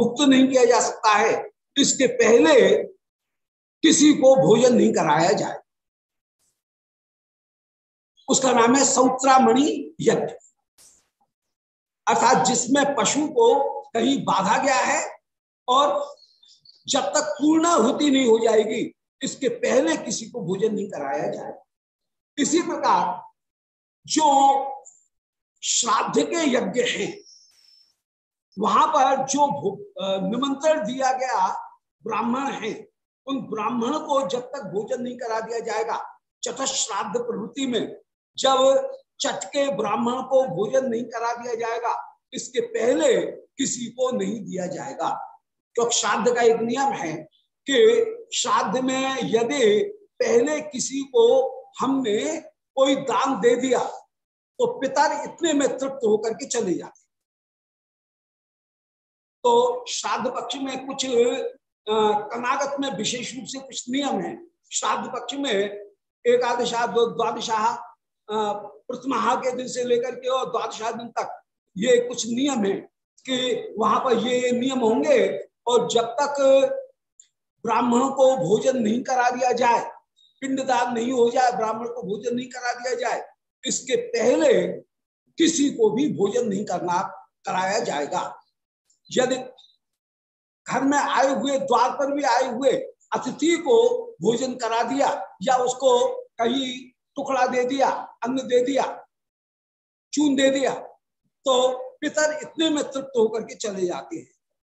मुक्त नहीं किया जा सकता है, इसके पहले किसी को भोजन नहीं कराया जाए। उसका नाम है सौत्रामणि यज्ञ। अर्थात जिसमें पशु को कहीं बाधा गया है और जब तक पूर्ण होती नहीं हो जाएगी, इसके पहले किसी को भोजन नहीं कराया जाए। इसी प्रकार जो श्राद्ध के यज्ञ हैं वहाँ पर जो निमंत्रण दिया गया ब्राह्मण है, उन ब्राह्मण को जब तक भोजन नहीं करा दिया जाएगा, चतुश्राद्ध प्रवृत्ति में जब चटके ब्राह्मण को भोजन नहीं करा दिया जाएगा, इसके पहले किसी को नहीं दिया जाएगा। क्योंकि श्राद्ध का एक नियम है कि श्राद्ध में यदि पहले किसी को हमने कोई दान दे दिया तो पितर इतने में तृप्त होकर के चले जाते तो श्राद्ध पक्ष में कुछ कनागत में विशेष रूप से कुछ नियम है। श्राद्ध पक्ष में एकादशा द्वादशाह प्रथमा के दिन से लेकर के और द्वादशाह दिन तक ये कुछ नियम है कि वहाँ पर ये नियम होंगे और जब तक ब्राह्मणों को भोजन नहीं करा दिया जाए, पिंडदान नहीं हो जाए, ब्राह्मण को भोजन नहीं करा दिया जाए, इसके पहले किसी को भी भोजन नहीं करना, कराया जाएगा। यदि घर में आए हुए, द्वार पर भी आए हुए अतिथि को भोजन करा दिया या उसको कहीं टुकड़ा दे दिया, अन्न दे दिया, चून दे दिया तो पितर इतने में तृप्त होकर के चले जाते हैं।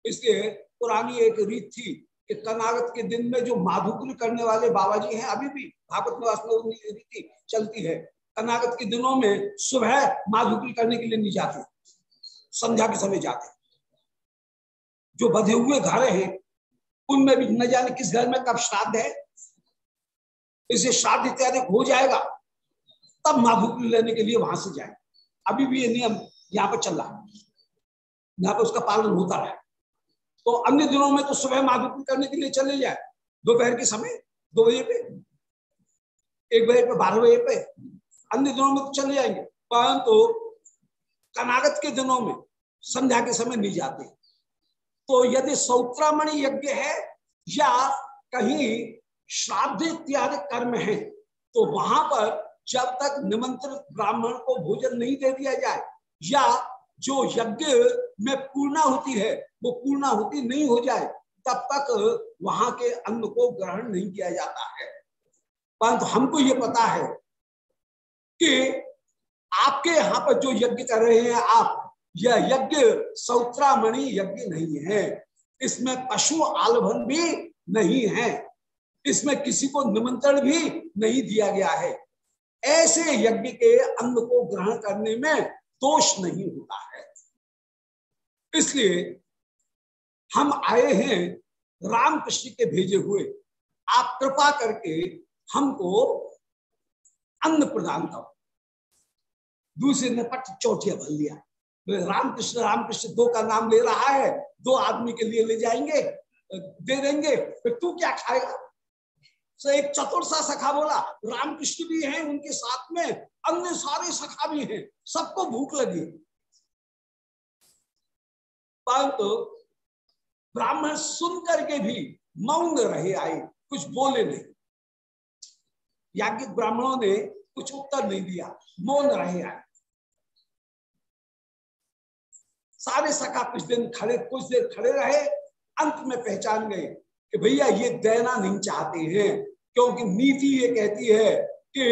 इसलिए पुरानी एक रीत थी कि कनागत के दिन में जो माधुकुल करने वाले बाबा जी हैं, अभी भी भागवत निवास रीति चलती है। कनागत के दिनों में सुबह माधुकुल करने के लिए नहीं जाते, संध्या के समय जाते। जो बधे हुए घर हैं, उनमें भी न जाने किस घर में कब श्राद्ध है। इसे श्राद्ध इत्यादि हो जाएगा, तब माधुकुल लेने के लिए वहाँ से जाए। अभी भी ये नियम यहाँ पर चल रहा है। यहाँ पर उसका पालन होता है। तो अन्य दिनों में तो सुबह माधुकुल करने के लिए चले जाए। दोपहर के समय, दो बजे पे, एक बजे पे, बारह बजे पे, अन्य दिनों में तो चले जाएँगे। परंतु तो कनागत के दिनों में संध्या के समय नहीं जाते। तो यदि सौत्रामणि यज्ञ है या कहीं श्राद्ध इत्यादि कर्म है तो वहाँ पर जब तक निमंत्रित ब्राह्मण को भोजन नहीं दे दिया जाए, या जो यज्ञ में पूर्णा होती है, वो पूर्णा होती नहीं हो जाए, तब तक वहाँ के अन्न को ग्रहण नहीं किया जाता है। परंतु हमको ये पता है कि आपके यहाँ पर जो यज्ञ कर रहे हैं आप यह यज्ञ सौत्रामणि यज्ञ नहीं है। इसमें पशु आलभन भी नहीं है। इसमें किसी को निमंत्रण भी नहीं दिया गया है। ऐसे यज्ञ के अन्न को ग्रहण करने में दोष नहीं होता है। इसलिए हम आए हैं रामकृष्ण के भेजे हुए। आप कृपा करके हमको अन्न प्रदान करो। दूसरे ने पट चौटिया भर लिया। रामकृष्ण रामकृष्ण दो का नाम ले रहा है, दो आदमी के लिए ले जाएँगे दे देंगे, फिर तू क्या खाएगा? तो एक चतुर सा सखा बोला, रामकृष्ण भी हैं उनके साथ में, अन्य सारे सखा भी हैं, सबको भूख लगी। परंतु ब्राह्मण सुन करके भी मौन रहे आए, कुछ बोले नहीं। याज्ञिक ब्राह्मणों ने कुछ उत्तर नहीं दिया, मौन रहे आए। सारे सखा कुछ दिन खड़े, कुछ देर खड़े रहे, अंत में पहचान गए कि भैया ये देना नहीं चाहते हैं, क्योंकि नीति ये कहती है कि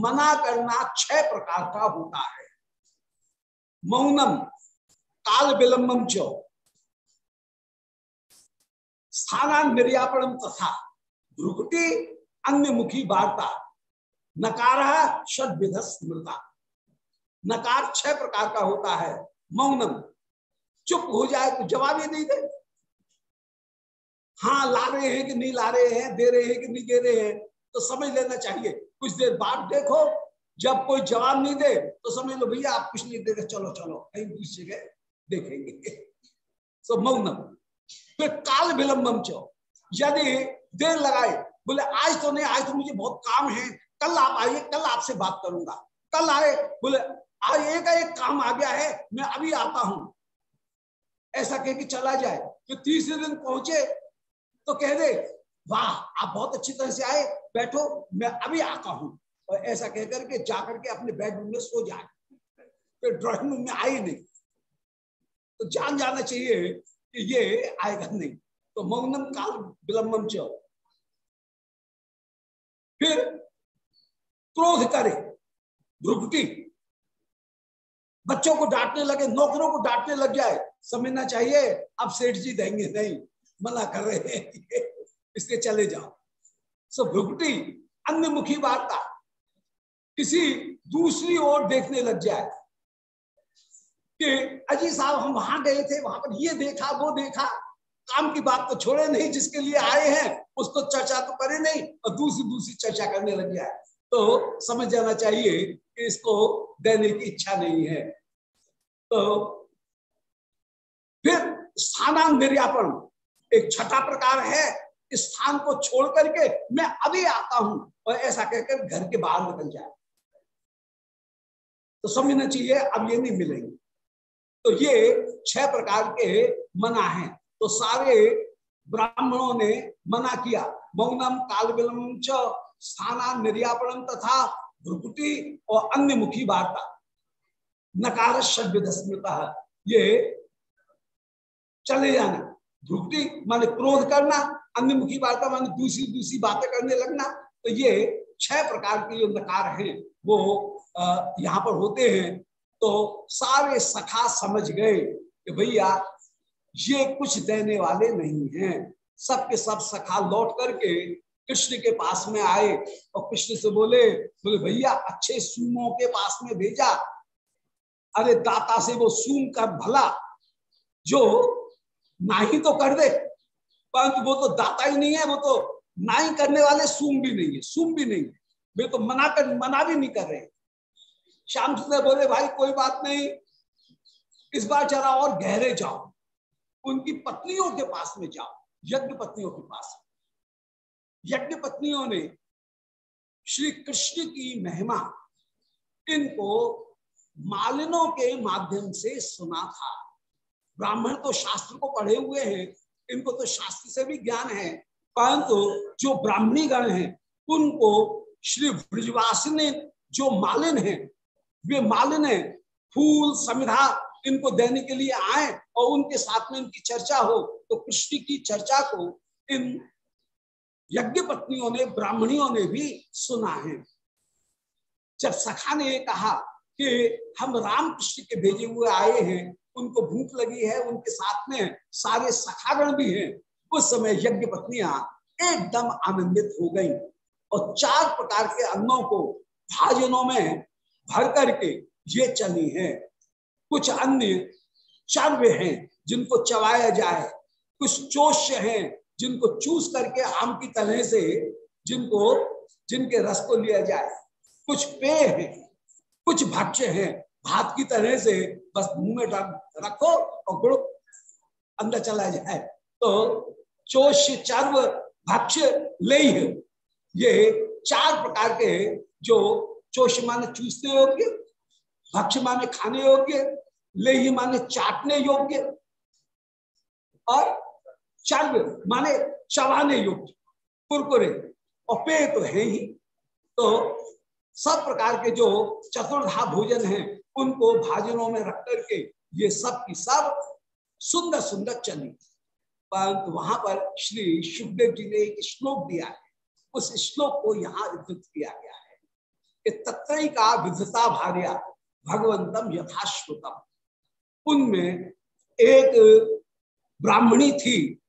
मना करना छह प्रकार का होता है। मौनम, काल विलंबम चो। स्थान निर्यापणम तथा, भ्रुकुटी, अन्य मुखी वार्ता। नकार स्मृता नकार छह प्रकार का होता है, मौनम। चुप हो जाए तो जवाब ही नहीं दे। हाँ ला रहे हैं कि नहीं ला रहे हैं दे रहे हैं कि नहीं दे रहे हैं तो समझ लेना चाहिए। कुछ देर बाद देखो जब कोई जवाब नहीं दे तो समझ लो भैया आप कुछ नहीं दे रहे चलो चलो कहीं दूसरी जगह देखेंगे। so, मौनम फिर काल विलंबम चो। यदि देर लगाए बोले आज तो नहीं आज तो मुझे बहुत काम है कल आप आइए कल आपसे बात करूँगा। कल आए बोले आज एक एक काम आ गया है मैं अभी आता हूँ। ऐसा कह के चला जाए तो तीसरे दिन पहुँचे तो कह दे, वाह, आप बहुत अच्छी तरह से आए, बैठो, मैं अभी आता हूँ। और ऐसा कह करके जाकर के अपने बेडरूम में सो जाए। फिर तो ड्राइंग रूम में आई नहीं। तो जान जाना चाहिए कि ये आएगा नहीं। तो मौनम काल विलंबम चो। फिर क्रोध करे, भ्रुकुटी। बच्चों को डांटने लगे, नौकरों को डांटने लग जाए। समझना चाहिए, अब सेठ जी देंगे नहीं, मना कर रहे हैं। इसके चले जाओ। सो भ्रुकुटी अन्य मुखी वार्ता। किसी दूसरी ओर देखने लग जाए कि अजी साहब, हम वहाँ गए थे, वहाँ पर ये देखा, वो देखा। काम की बात तो छोड़े नहीं, जिसके लिए आए हैं, उसको चर्चा तो करे नहीं, और दूसरी दूसरी चर्चा करने लग जाए। तो समझ जाना चाहिए कि इसको देने की इच्छा नहीं है। तो निर्यापन एक छठा प्रकार है स्थान को छोड़ करके मैं अभी आता हूँ और ऐसा कहकर घर के बाहर निकल जाए तो समझना चाहिए, अब ये नहीं मिलेंगे। तो ये छह प्रकार के मना है। तो सारे ब्राह्मणों ने मना किया। मौनम काल विलम च निर्यापणम तथा भ्रुकुटी और अन्य मुखी वार्ता। नकार स्मृता ये चले जाना। भ्रुकुटी माने क्रोध करना अन्य मुखी वार्ता माने दूसरी दूसरी बातें करने लगना तो ये छह प्रकार के जो नकार हैं, वो यहाँ पर होते हैं। तो सारे सखा समझ गए कि भैया, ये कुछ देने वाले नहीं हैं। सबके सब सखा लौट करके कृष्ण के पास में आए और कृष्ण से बोले बोले, भैया, अच्छे सूमों के पास में भेजा। अरे दाता से वो सूम कर भला, जो ना ही तो कर दे। परंतु वो तो दाता ही नहीं है, वो तो ना ही करने वाले सूम भी नहीं है सूम भी नहीं वे तो मना कर मना भी नहीं कर रहे श्याम सुंदर बोले, भाई, कोई बात नहीं, इस बार जरा और गहरे जाओ। उनकी पत्नियों के पास में जाओ, यज्ञ पत्नियों के पास यज्ञ पत्नियों ने श्री कृष्ण की महिमा इनको मालिनों के माध्यम से सुना था। ब्राह्मण तो शास्त्र को पढ़े हुए हैं, इनको तो शास्त्र से भी ज्ञान है, परंतु जो ब्राह्मणी गण हैं, उनको श्री ब्रजवासी ने जो मालिन है, वे मालिन है, फूल समिधा इनको देने के लिए आए और उनके साथ में इनकी चर्चा हो तो कृष्ण की चर्चा को इन यज्ञ पत्नियों ने, ब्राह्मणियों ने भी सुना है। जब सखा ने कहा कि हम राम कृष्ण के भेजे हुए आए हैं उनको भूख लगी है, उनके साथ में सारे सखागण भी हैं। उस समय यज्ञ पत्नियाँ एकदम आनंदित हो गई और चार प्रकार के अन्नों को भाजनों में भर करके ये चली है। कुछ अन्य चर्व हैं जिनको चबाया जाए, कुछ चोष्य हैं जिनको चूस करके आम की तरह से जिनको, जिनके रस को लिया जाए। कुछ पेय हैं, कुछ भक्ष्य हैं भात की तरह से बस मुँह में रखो और गुड़ अंदर चला जाए। तो चोष्य चर्व भक्ष ले ये चार प्रकार के जो चोष माने चूसने योग्य भक्ष माने खाने योग्य ले माने चाटने योग्य और चर्व माने चबाने योग्य। कुरकुरे और पेय तो है ही। तो सब प्रकार के जो चतुर्धा भोजन हैं उनको भाजनों में रख करके ये सब की सब सुंदर सुंदर चली। परंतु वहाँ पर श्री सुखदेव जी ने एक श्लोक दिया है। उस श्लोक को यहाँ विद्युत किया गया है कि तत्व का विधता भार्या भगवंतम यथाश्रुतम। उनमें एक ब्राह्मणी थी।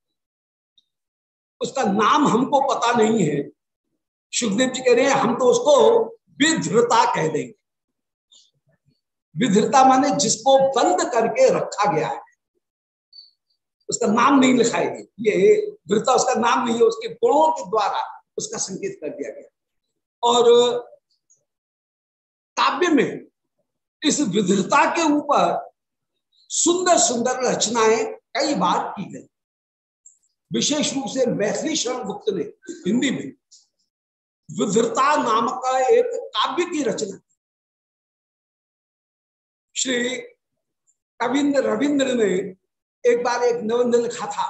उसका नाम हमको पता नहीं है। सुखदेव जी कह रहे हैं, हम तो उसको विधृता कह देंगे। विधृता माने जिसको बंद करके रखा गया है। उसका नाम नहीं लिखा है ये वृता उसका नाम नहीं है, उसके गुणों के द्वारा उसका संकेत कर दिया गया। और काव्य में इस विधृता के ऊपर सुंदर सुंदर रचनाएँ कई बार की गई। विशेष रूप से मैथिली शरण गुप्त ने हिंदी में विधृता नामक का एक काव्य की रचना श्री कविंद्र रविंद्र ने एक बार एक निबंध लिखा था।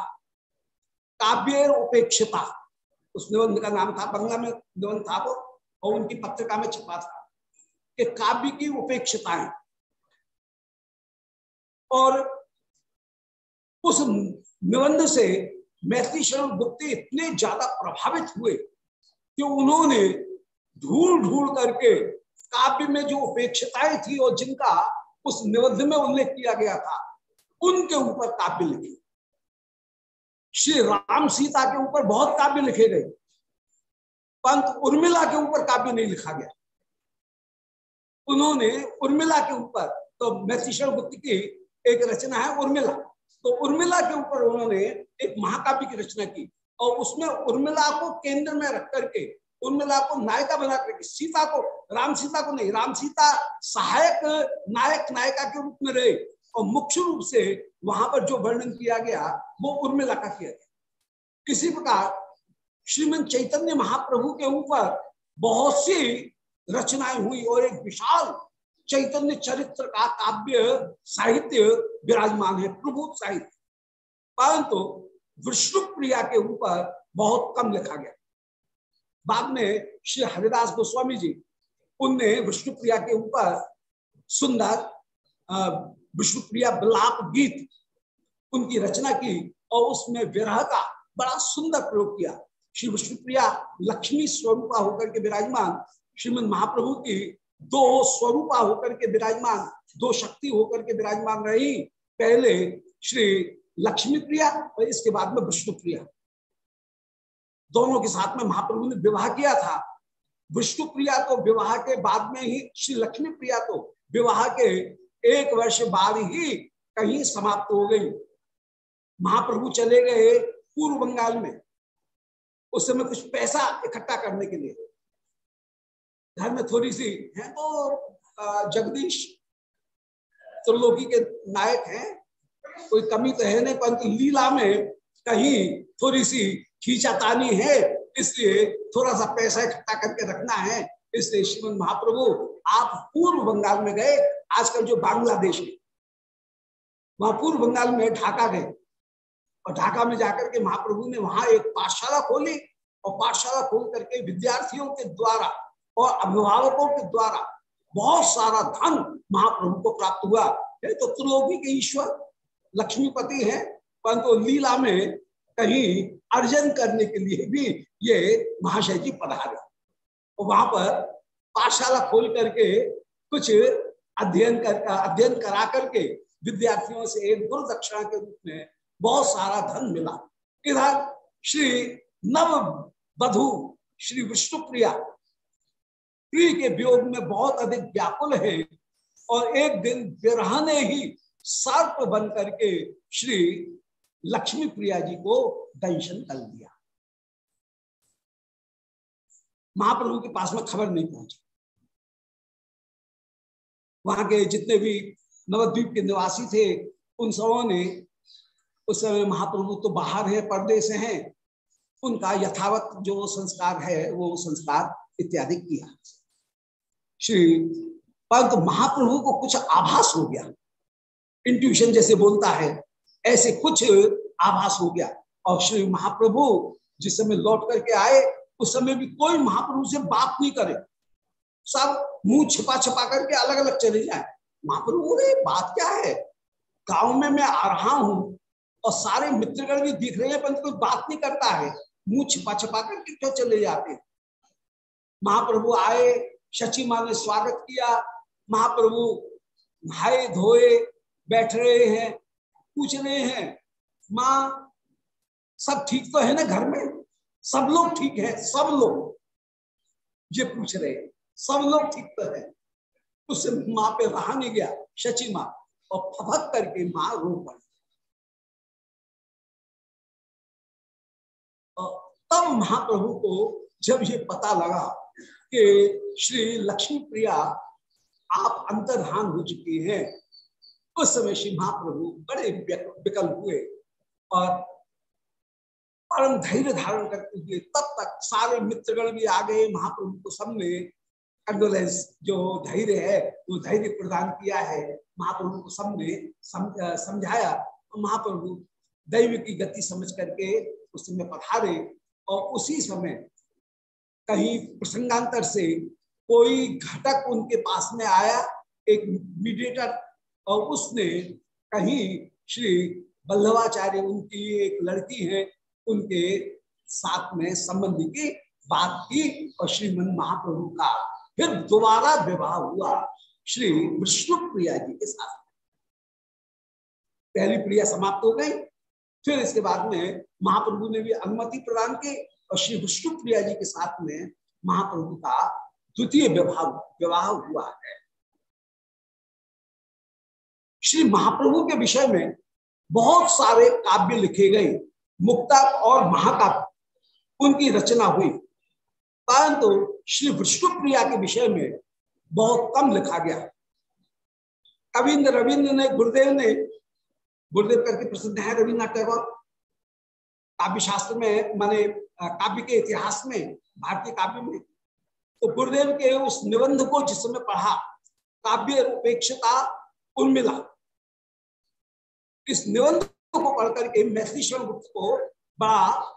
काव्य उपेक्षिता। उस निबंध का नाम था, बंगला में निबंध था वो, और उनकी पत्रिका में छिपा था कि काव्य की उपेक्षिताएँ। और उस निबंध से मैत्री शरण गुप्ते इतने ज़्यादा प्रभावित हुए कि उन्होंने ढूंढ ढूंढ करके काव्य में जो उपेक्षिताएँ थी और जिनका उस निबंध में उल्लेख किया गया था। उनके ऊपर काव्य लिखे। श्री राम सीता के ऊपर बहुत काव्य लिखे गए। पंत उर्मिला के ऊपर काव्य नहीं लिखा गया। उन्होंने उर्मिला के ऊपर तो मैथिशर गुप्त की एक रचना है उर्मिला। तो उर्मिला के ऊपर उन्होंने एक महाकाव्य की रचना की और उसमें उर्मिला को केंद्र में रख करके उर्मिला को नायिका बना करके सीता को, राम सीता को नहीं, राम सीता सहायक नायक, नायिका के रूप में रहे और मुख्य रूप से वहाँ पर जो वर्णन किया गया, वो उर्मिला का किया गया। इसी प्रकार श्रीमंत चैतन्य महाप्रभु के ऊपर बहुत सी रचनाएँ हुई और एक विशाल चैतन्य चरित्र का काव्य, साहित्य विराजमान है प्रभु साहित्य। परंतु विष्णु प्रिया के ऊपर बहुत कम लिखा गया। बाद में श्री हरिदास गोस्वामी जी, उनने विष्णु प्रिया के ऊपर सुंदर विष्णु प्रिया बिलाप गीत उनकी रचना की और उसमें विरह का बड़ा सुंदर प्रयोग किया। श्री विष्णुप्रिया लक्ष्मी स्वरूपा होकर के विराजमान, श्रीमद महाप्रभु की दो स्वरूपा होकर के विराजमान, दो शक्ति होकर के विराजमान रही। पहले श्री लक्ष्मी प्रिया और इसके बाद में विष्णु प्रिया दोनों के साथ में महाप्रभु ने विवाह किया था। विष्णु प्रिया तो विवाह के बाद में ही, श्री लक्ष्मी प्रिया तो विवाह के एक वर्ष बाद ही कहीं समाप्त हो गई। महाप्रभु चले गए पूर्व बंगाल में, उस समय कुछ पैसा इकट्ठा करने के लिए। घर में थोड़ी सी है तो जगदीश त्रिलोकी के नायक हैं, कोई कमी तो है नहीं, परंतु लीला में कहीं थोड़ी सी खींचातानी है, इसलिए थोड़ा सा पैसा इकट्ठा करके रखना है। इसलिए श्रीमद महाप्रभु, आप पूर्व बंगाल में गए, आजकल जो बांग्लादेश है वहाँ पूर्व बंगाल में ढाका गए। और ढाका में जाकर के महाप्रभु ने वहाँ एक पाठशाला खोली और पाठशाला खोल करके विद्यार्थियों के द्वारा और अभिभावकों के द्वारा बहुत सारा धन महाप्रभु को प्राप्त हुआ। है तो त्रिलोकी के ईश्वर, लक्ष्मीपति है, परंतु लीला में कहीं अर्जन करने के लिए भी ये महाशय जी पधारे। और वहाँ पर पाठशाला खोल करके कुछ अध्ययन कर, अध्ययन करा करके विद्यार्थियों से एक गुरु दक्षिणा के रूप में बहुत सारा धन मिला। इधर श्री नव बधु, श्री विष्णुप्रिया प्रिय के वियोग में बहुत अधिक व्याकुल है और एक दिन विरह ने ही सर्प बन करके श्री लक्ष्मी प्रिया जी को दंशन कर दिया। महाप्रभु के पास में खबर नहीं पहुँची। वहाँ के जितने भी नवद्वीप के निवासी थे, उन सबों ने उस समय महाप्रभु तो बाहर है पर्दे से हैं। उनका यथावत जो संस्कार है, वो संस्कार इत्यादि किया। श्री परंतु महाप्रभु को कुछ आभास हो गया। इंट्यूशन जैसे बोलता है ऐसे कुछ आभास हो गया। और श्री महाप्रभु जिस समय लौट करके आए, उस समय भी कोई महाप्रभु से बात नहीं करे। सब मुँह छिपा छिपा करके अलग अलग चले जाए। महाप्रभु रे बात क्या है? गाँव में मैं आ रहा हूँ और सारे मित्रगण भी दिख रहे हैं, परंतु कोई बात नहीं करता है। मुँह छिपा छिपा करके क्यों चले जाते महाप्रभु आए, शची माँ ने स्वागत किया। महाप्रभु नहाए धोए बैठ रहे हैं। पूछ रहे हैं। माँ, सब ठीक तो है ना घर में? सब लोग ठीक है, सब लोग। ये पूछ रहे हैं, सब लोग ठीक तो है। उससे माँ पे रहा नहीं गया, शची माँ। और फपक करके माँ रो पड़ी। तब महाप्रभु को जब ये पता लगा कि श्री लक्ष्मी प्रिया आप अंतर्धान हो चुकी हैं उस समय श्री महाप्रभु बड़े विकल हुए और परम धैर्य धारण करते हुए तब तक सारे मित्रगण भी आ गए। महाप्रभु को सबने कंडोलेंस जो धैर्य है, वो धैर्य प्रदान किया है। महाप्रभु को सबने समझाया महाप्रभु दैव की गति समझ करके उस समय पधारे और उसी समय कहीं प्रसंगांतर से कोई घटक उनके पास में आया, एक मीडिएटर और उसने कहीं श्री बल्लभाचार्य, उनकी एक लड़की है, उनके साथ में संबंधी की बात की और श्रीमन महाप्रभु का फिर दोबारा विवाह हुआ श्री विष्णु प्रिया जी के साथ। पहली प्रिया समाप्त हो गई, फिर इसके बाद में महाप्रभु ने भी अनुमति प्रदान की और श्री विष्णु प्रिया जी के साथ में महाप्रभु का द्वितीय विवाह विवाह हुआ है। श्री महाप्रभु के विषय में बहुत सारे काव्य लिखे गए मुक्ता और महाकाव्य उनकी रचना हुई। परंतु श्री विष्णु प्रिया के विषय में बहुत कम लिखा गया। कविंद्र रविंद्र ने, गुरुदेव ने, गुरुदेव करके प्रसिद्ध है रविन्द्रनाथ टैगोर। काव्य शास्त्र में, माने काव्य के इतिहास में, भारतीय काव्य में तो गुरुदेव के उस निबंध को जिस समय पढ़ा, काव्य उपेक्षता उर्मिला इस निबंध को पढ़ करके मैथिली गुप्त को बड़ा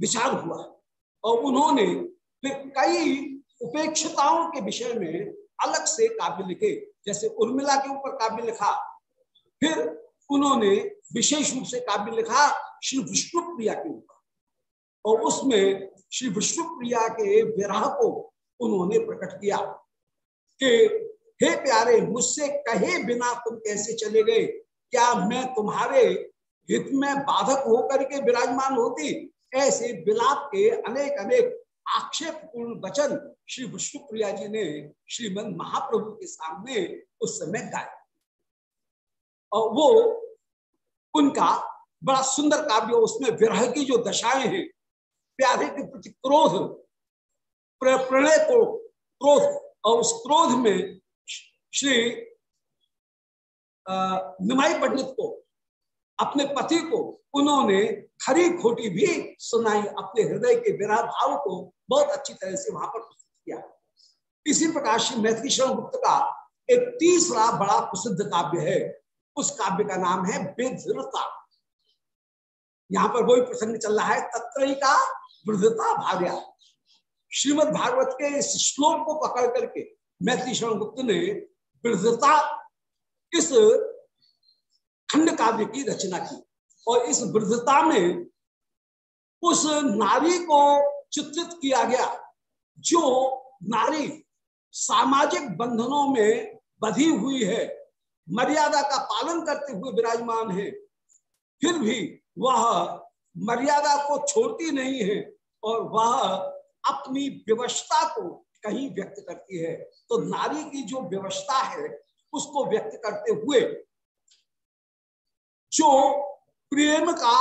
विचार हुआ। और उन्होंने फिर कई उपेक्षताओं के विषय में अलग से काव्य लिखे, जैसे उर्मिला के ऊपर काव्य लिखा, फिर उन्होंने विशेष रूप से काव्य लिखा श्री विष्णु प्रिया के ऊपर। और उसमें श्री विष्णु प्रिया के विरह को उन्होंने प्रकट किया कि हे प्यारे, मुझसे कहे बिना तुम कैसे चले गए? क्या मैं तुम्हारे हित में बाधक होकर के विराजमान होती? ऐसे विलाप के अनेक अनेक आक्षेप पूर्ण वचन श्री विष्णु प्रिया जी ने श्रीमद महाप्रभु के सामने उस समय गाए। और वो उनका बड़ा सुंदर काव्य, उसमें विरह की जो दशाएँ हैं, प्यारे के प्रति क्रोध प्रणय को क्रोध, और उस क्रोध में श्री निमाई पंडित को, अपने पति को उन्होंने खरी खोटी भी सुनाई, अपने हृदय के विरा भाव को बहुत अच्छी तरह से वहाँ पर प्रस्तुत किया। इसी प्रकार श्री मैथिली शरण गुप्त का एक तीसरा बड़ा प्रसिद्ध काव्य है। उस काव्य का नाम है बेधता यहाँ पर वही प्रसंग चल रहा है तत्र का वृद्धता भाग्या श्रीमद भागवत के इस श्लोक को पकड़ करके मैथिली शरण गुप्त ने वृद्धता इस खंड काव्य की रचना की। और इस वृद्धता में उस नारी को चित्रित किया गया, जो नारी सामाजिक बंधनों में बधी हुई है, मर्यादा का पालन करते हुए विराजमान है, फिर भी वह मर्यादा को छोड़ती नहीं है और वह अपनी व्यवस्था को कहीं व्यक्त करती है तो नारी की जो व्यवस्था है, उसको व्यक्त करते हुए, जो प्रेम का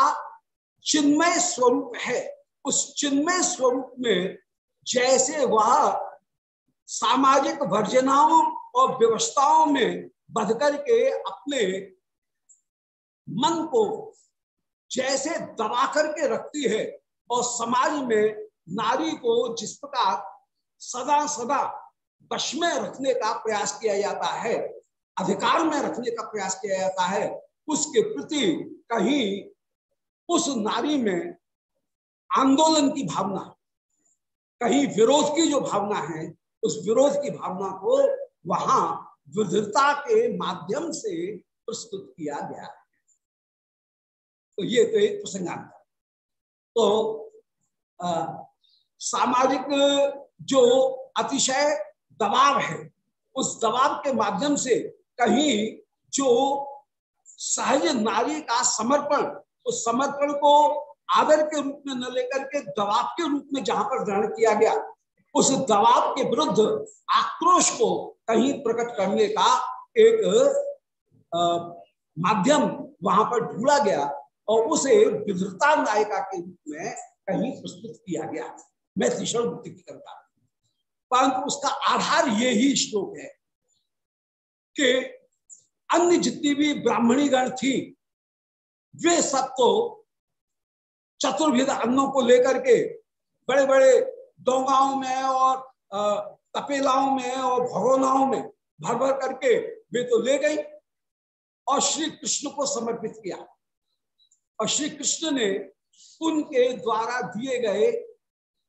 चिन्मय स्वरूप है, उस चिन्मय स्वरूप में जैसे वह सामाजिक वर्जनाओं और व्यवस्थाओं में बध करके अपने मन को जैसे दबा करके रखती है, और समाज में नारी को जिस प्रकार सदा सदा वश में रखने का प्रयास किया जाता है अधिकार में रखने का प्रयास किया जाता है। उसके प्रति कहीं उस नारी में आंदोलन की भावना कहीं विरोध की जो भावना है उस विरोध की भावना को वहाँ विधता के माध्यम से प्रस्तुत किया गया। है तो ये तो एक प्रसंगांतर तो आ, सामाजिक जो अतिशय दबाव है, उस दबाव के माध्यम से कहीं जो सहज नारी का समर्पण, उस समर्पण को आदर के रूप में न लेकर के, दबाव के रूप में जहाँ पर ग्रहण किया गया, उस दबाव के विरुद्ध आक्रोश को कहीं प्रकट करने का एक माध्यम वहाँ पर ढूंढा गया और उसे विधता नायिका के रूप में कहीं प्रस्तुत किया गया। मैं तीसरा मुक्ति की करता परंतु उसका आधार ये ही श्लोक है कि अन्य जितनी भी ब्राह्मणी गण थी, वे सब तो चतुर्भिद अन्नों को लेकर के बड़े बड़े डोंगाओं में और तपेलाओं में और भगोनाओं में भर भर करके वे तो ले गई और श्री कृष्ण को समर्पित किया। और श्री कृष्ण ने उनके द्वारा दिए गए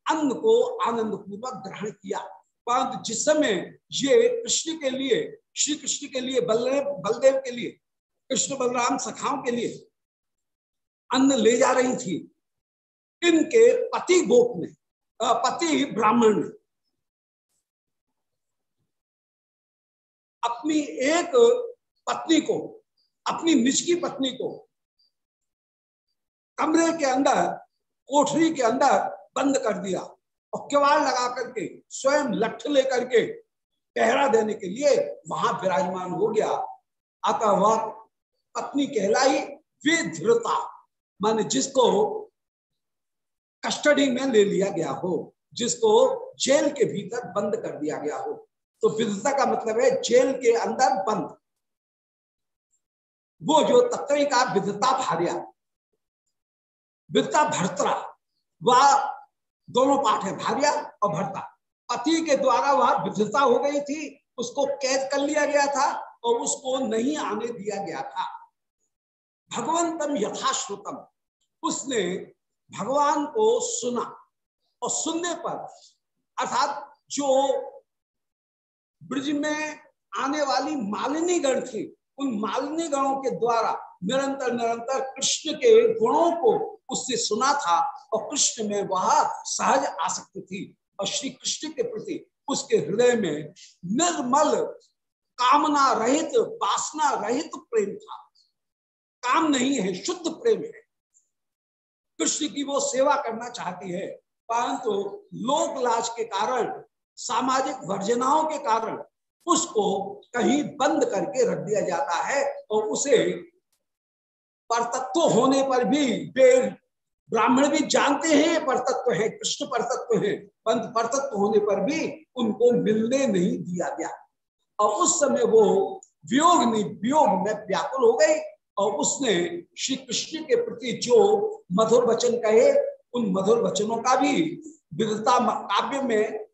अन्न को आनंद पूर्वक ग्रहण किया। परंतु जिस समय ये कृष्ण के लिए, श्री कृष्ण के लिए, बलदेव बलदेव के लिए, कृष्ण बलराम सखाओं के लिए अन्न ले जा रही थी, इनके पति गोप ने पति ब्राह्मण ने अपनी एक पत्नी को, अपनी निज की पत्नी को, कमरे के अंदर, कोठरी के अंदर बंद कर दिया। और किवाड़ लगा करके, स्वयं लठ लेकर के पहरा देने के लिए वहाँ विराजमान हो गया। अतः वह पत्नी कहलाई विधृता मान जिसको कस्टडी में ले लिया गया हो, जिसको जेल के भीतर बंद कर दिया गया हो। तो विधता का मतलब है जेल के अंदर बंद। वो जो तत्व का विधता भार्या, विधता भर्तरा, वह दोनों पाठ है, भार्या और भर्ता। पति के द्वारा वह विधता हो गई थी, उसको कैद कर लिया गया था और उसको नहीं आने दिया गया था। भगवंतम यथाश्रुतम। उसने भगवान को सुना और सुनने पर, अर्थात जो ब्रिज में आने वाली मालिनी गण थी, उन मालिनी गणों के द्वारा निरंतर निरंतर कृष्ण के गुणों को उससे सुना था और कृष्ण में वह सहज आसक्ति थी और श्री कृष्ण के प्रति उसके हृदय में निर्मल कामना रहित, वासना रहित प्रेम था। काम नहीं है, शुद्ध प्रेम है। कृष्ण की वो सेवा करना चाहती है, परंतु तो लोक लाज के कारण, सामाजिक वर्जनाओं के कारण उसको कहीं बंद करके रख दिया जाता है और उसे परतत्व होने पर भी वे ब्राह्मण भी जानते हैं, परतत्व है, कृष्ण परतत्व है पंत परतत्व होने पर भी उनको मिलने नहीं दिया गया। और उस समय वो वियोग नहीं, वियोग में व्याकुल हो गई और उसने श्री कृष्ण के प्रति जो मधुर वचन कहे, उन मधुर वचनों का भी विधता काव्य में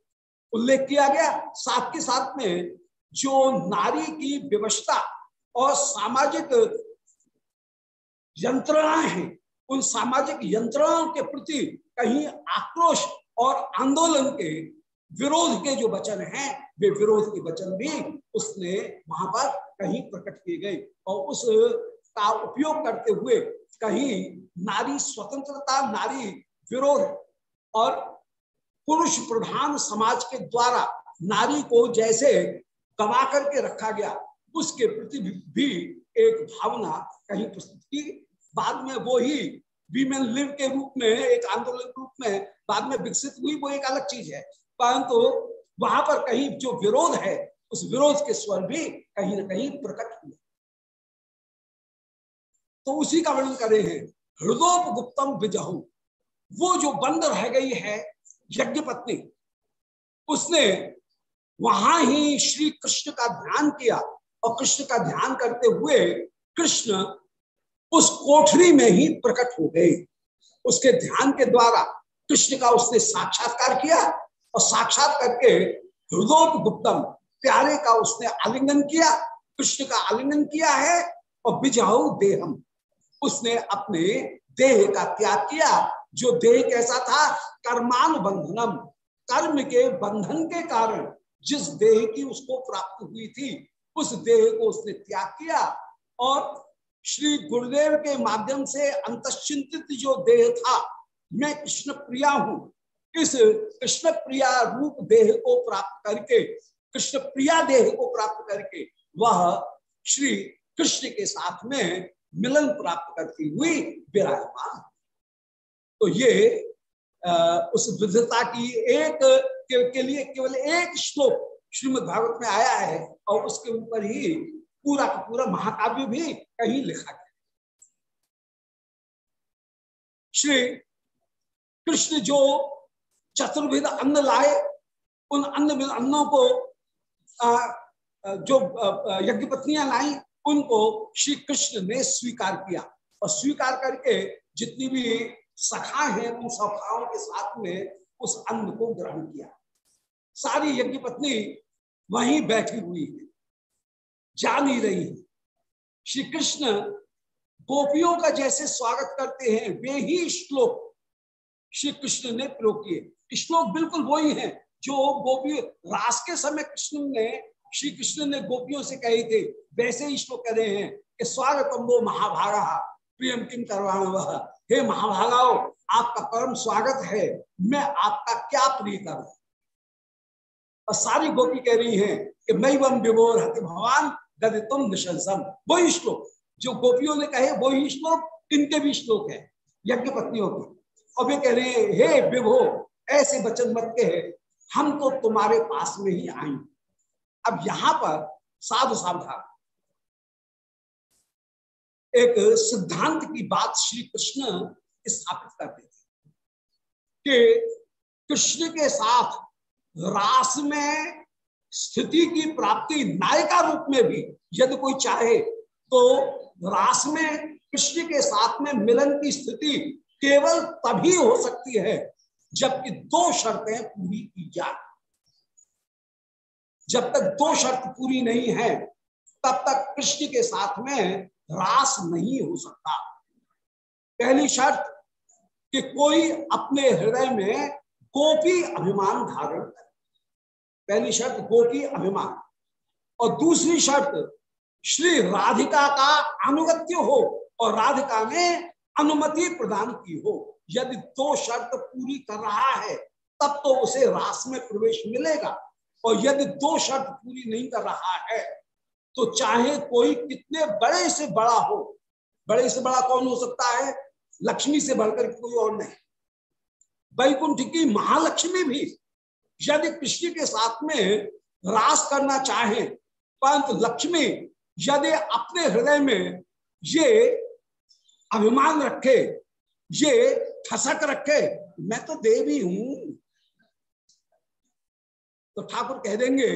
उल्लेख किया गया। साथ के साथ में जो नारी की व्यवस्था और सामाजिक यंत्रणाएँ हैं। उन सामाजिक यंत्रणाओं के प्रति कहीं आक्रोश और आंदोलन के विरोध के जो वचन हैं, वे विरोध के वचन भी उसने वहाँ पर कहीं प्रकट किए गए। और उस का उपयोग करते हुए कहीं नारी स्वतंत्रता, नारी विरोध और पुरुष प्रधान समाज के द्वारा नारी को जैसे गवा करके रखा गया, उसके प्रति भी एक भावना कहीं प्रस्तुत की बाद में वो ही वीमेन लिव के रूप में एक आंदोलन रूप में बाद में विकसित हुई, वो एक अलग चीज़ है। परंतु वहाँ पर कहीं जो विरोध है, उस विरोध के स्वर भी कहीं ना कहीं प्रकट हुए। तो उसी का वर्णन करे हैं हृदय गुप्तम विजहू। वो जो बंद रह गई है यज्ञ पत्नी उसने वहाँ ही श्री कृष्ण का ध्यान किया और कृष्ण का ध्यान करते हुए कृष्ण उस कोठरी में ही प्रकट हो गए उसके ध्यान के द्वारा कृष्ण का उसने साक्षात्कार किया और साक्षात करके हृदय गुप्तम प्यारे का उसने आलिंगन किया, कृष्ण का आलिंगन किया है और बिजाऊ देहम। उसने अपने देह का त्याग किया, जो देह कैसा था? कर्मान बंधनम कर्म के बंधन के कारण जिस देह की उसको प्राप्त हुई थी, उस देह को उसने त्याग किया और श्री गुरुदेव के माध्यम से अंतचिंतित जो देह था मैं कृष्ण प्रिया हूँ। इस कृष्ण प्रिया रूप देह को प्राप्त करके कृष्ण प्रिया देह को प्राप्त करके वह श्री कृष्ण के साथ में मिलन प्राप्त करती हुई विराजमान। तो ये आ, उस विधता की एक के, के लिए केवल एक श्लोक श्रीमद भागवत में आया है और उसके ऊपर ही पूरा का पूरा महाकाव्य भी कहीं लिखा गया। श्री कृष्ण जो चतुर्विध अन्न लाए उन अन्न अन्नों को आ, जो यज्ञ पत्नियाँ लाई उनको श्री कृष्ण ने स्वीकार किया। और स्वीकार करके जितनी भी सखा है उन सखाओं के साथ में उस अन्न को ग्रहण किया। सारी यज्ञ पत्नी वहीं बैठी हुई है। जा नहीं रही है। श्री कृष्ण गोपियों का जैसे स्वागत करते हैं, वे ही श्लोक श्री कृष्ण ने प्रयोग किए। श्लोक बिल्कुल वही है जो गोपी, रास के समय कृष्ण ने, श्री कृष्ण ने गोपियों से कहे थे। वैसे ही श्लोक कह रहे हैं कि स्वागतम वो महाभागा, प्रियम किम करवाण वह हे महाभागाओ, आपका परम स्वागत है, मैं आपका क्या प्रिय करूँ सारी गोपी कह रही हैं कि मैं विभोर हति भगवान तुम निशंसम। वही श्लोक। जो गोपियों ने कहे, वही श्लोक इनके भी श्लोक है, यज्ञ पत्नियों के। और वे कह रहे हैं विभो, ऐसे वचन मत के हम तो तुम्हारे पास में ही आई अब यहाँ पर साधु सावधान। एक सिद्धांत की बात श्री कृष्ण स्थापित करते थे कि कृष्ण के साथ रास में स्थिति की प्राप्ति नायिका रूप में भी यदि कोई चाहे तो रास में, कृष्ण के साथ में मिलन की स्थिति केवल तभी हो सकती है, जबकि दो शर्तें पूरी की जाए जब तक दो शर्त पूरी नहीं है, तब तक कृष्ण के साथ में रास नहीं हो सकता। पहली शर्त कि कोई अपने हृदय में गोपी अभिमान धारण करे। पहली शर्त गोपी अभिमान। और दूसरी शर्त, श्री राधिका का अनुगत्य हो और राधिका ने अनुमति प्रदान की हो। यदि दो शर्त पूरी कर रहा है, तब तो उसे रास में प्रवेश मिलेगा। और यदि दो शर्त पूरी नहीं कर रहा है तो चाहे कोई कितने बड़े से बड़ा हो, बड़े से बड़ा कौन हो सकता है? लक्ष्मी से बढ़कर कोई और नहीं। वैकुंठ की महालक्ष्मी भी यदि कृष्ण के साथ में रास करना चाहे, परंतु लक्ष्मी यदि अपने हृदय में ये अभिमान रखे, ये ठसक रखे, मैं तो देवी हूँ। तो ठाकुर कह देंगे,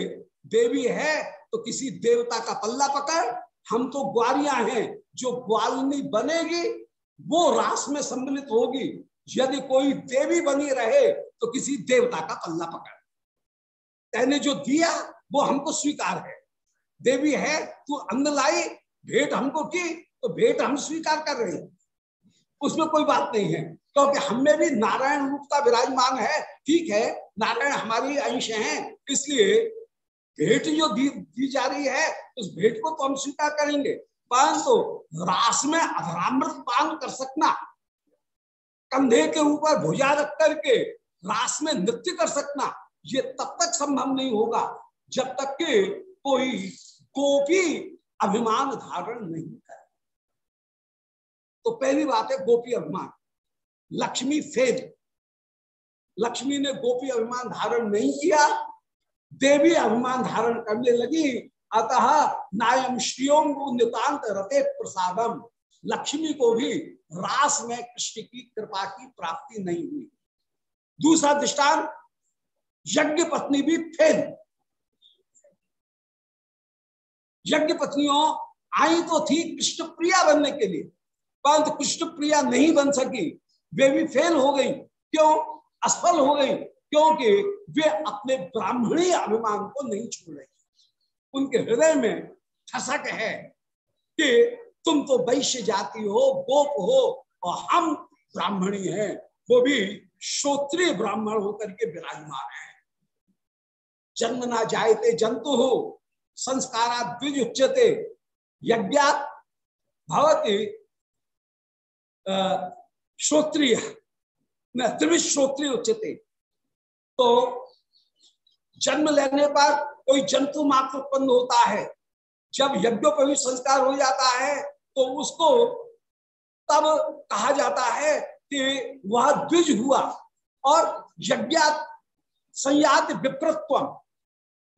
देवी है तो किसी देवता का पल्ला पकड़, हम तो ग्वारियाँ हैं, जो ग्वालनी बनेगी, वो रास में सम्मिलित होगी। यदि कोई देवी बनी रहे तो किसी देवता का पल्ला पकड़। तेने जो दिया वो हमको स्वीकार है। देवी है तू अन्न लाई भेंट हमको की तो भेंट हम स्वीकार कर रहे हैं। उसमें कोई बात नहीं है क्योंकि तो हमें भी नारायण रूप का विराजमान है। ठीक है नारायण हमारी अंश है इसलिए भेंट जो दी, दी जा रही है उस भेंट को तो हम स्वीकार करेंगे। परंतु तो रास में अधरामृत पान कर सकना। कंधे के ऊपर भुजा रख करके रास में नृत्य कर सकना, ये तब तक संभव नहीं होगा जब तक कि कोई गोपी अभिमान धारण नहीं करे। तो पहली बात है गोपी अभिमान। लक्ष्मी फेल। लक्ष्मी ने गोपी अभिमान धारण नहीं किया, देवी अभिमान धारण करने लगी, अतः नायम श्रियों नितांत रते प्रसादम। लक्ष्मी को भी रास में कृष्ण की कृपा की प्राप्ति नहीं हुई। दूसरा दृष्टान यज्ञ पत्नी भी फेल यज्ञ पत्नियों, आई तो थी कृष्ण प्रिया बनने के लिए। परंतु कृष्ण प्रिया नहीं बन सकी। वे भी फेल हो गई। क्यों? असफल हो गई। क्योंकि वे अपने ब्राह्मणी अभिमान को नहीं छोड़ रहे। उनके हृदय में ठसक है कि तुम तो वैश्य जाति हो, गोप हो और हम ब्राह्मणी हैं। वो भी श्रोत्रिय ब्राह्मण होकर के विराजमान है। जन्म ना जायते जंतु हो, संस्कारा द्विज उच्चते यज्ञा भवती श्रोत्रिय त्रिविश श्रोत्रिय उच्चते तो जन्म लेने पर कोई जंतु मात्र उत्पन्न होता है। जब यज्ञोपवी संस्कार हो जाता है तो उसको तब कहा जाता है कि वह द्विज हुआ और यज्ञ संयात विप्रत्व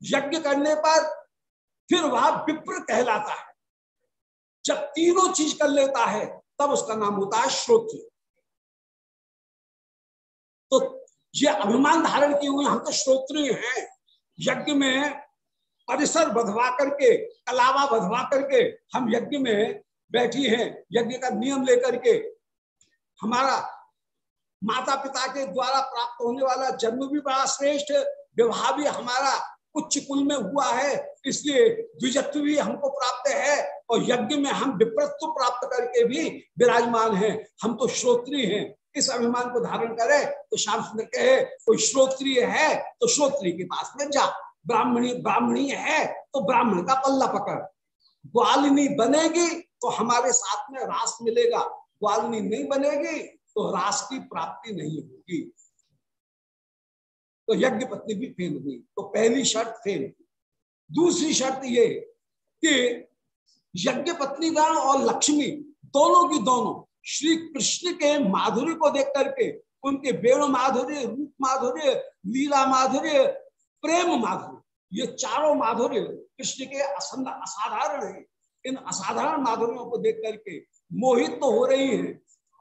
यज्ञ करने पर फिर वह विप्र कहलाता है। जब तीनों चीज़ कर लेता है, तब उसका नाम होता है श्रोत्र। तो ये अभिमान धारण किए हुए हम तो श्रोत्रिय हैं। यज्ञ में परिसर बधवा करके, कलावा बधवा करके हम यज्ञ में बैठी हैं। यज्ञ का नियम लेकर के हमारा माता पिता के द्वारा प्राप्त होने वाला जन्म भी बड़ा श्रेष्ठ, विवाह भी हमारा उच्च कुल में हुआ है। इसलिए द्विजत्व भी हमको प्राप्त है और यज्ञ में हम विप्रत्व प्राप्त करके भी विराजमान हैं। हम तो श्रोत्रिय हैं। इस अभिमान को धारण करे तो श्याम सुंदर कहे, कोई श्रोत्रिय है तो श्रोत्रिय के पास में जा। ब्राह्मणी ब्राह्मणी है तो ब्राह्मण का पल्ला पकड़। ग्वालिनी बनेगी तो हमारे साथ में रास मिलेगा। ग्वालिनी नहीं बनेगी तो रास की प्राप्ति नहीं होगी। तो यज्ञ पत्नी भी फेल हुई तो पहली शर्त फेल दूसरी शर्त ये कि यज्ञ पत्नी गण और लक्ष्मी दोनों की दोनों, श्री कृष्ण के माधुर्य को देख करके, उनके वेणु माधुर्य, रूप माधुर्य, लीला माधुर्य, प्रेम माधुर्य, ये चारों माधुर्य कृष्ण के असंध असाधारण है। इन असाधारण माधुर्यों को देख करके मोहित तो हो रही है,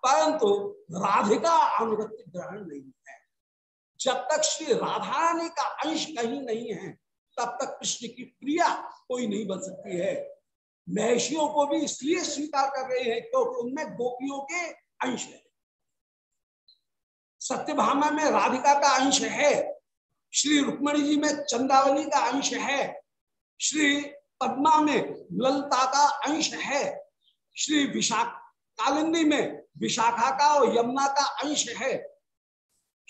परंतु राधिका अनुगत्य ग्रहण नहीं है। जब तक श्री राधारानी का अंश कहीं नहीं है, तब तक कृष्ण की प्रिया कोई नहीं बन सकती है। महर्षियों को भी इसलिए स्वीकार कर रहे हैं क्योंकि उनमें गोपियों के अंश है। सत्यभामा में राधिका का अंश है, श्री रुक्मणी जी में चंदावली का अंश है, श्री पद्मा में ललता का अंश है श्री विशाख कालिंदी में विशाखा का और यमुना का अंश है।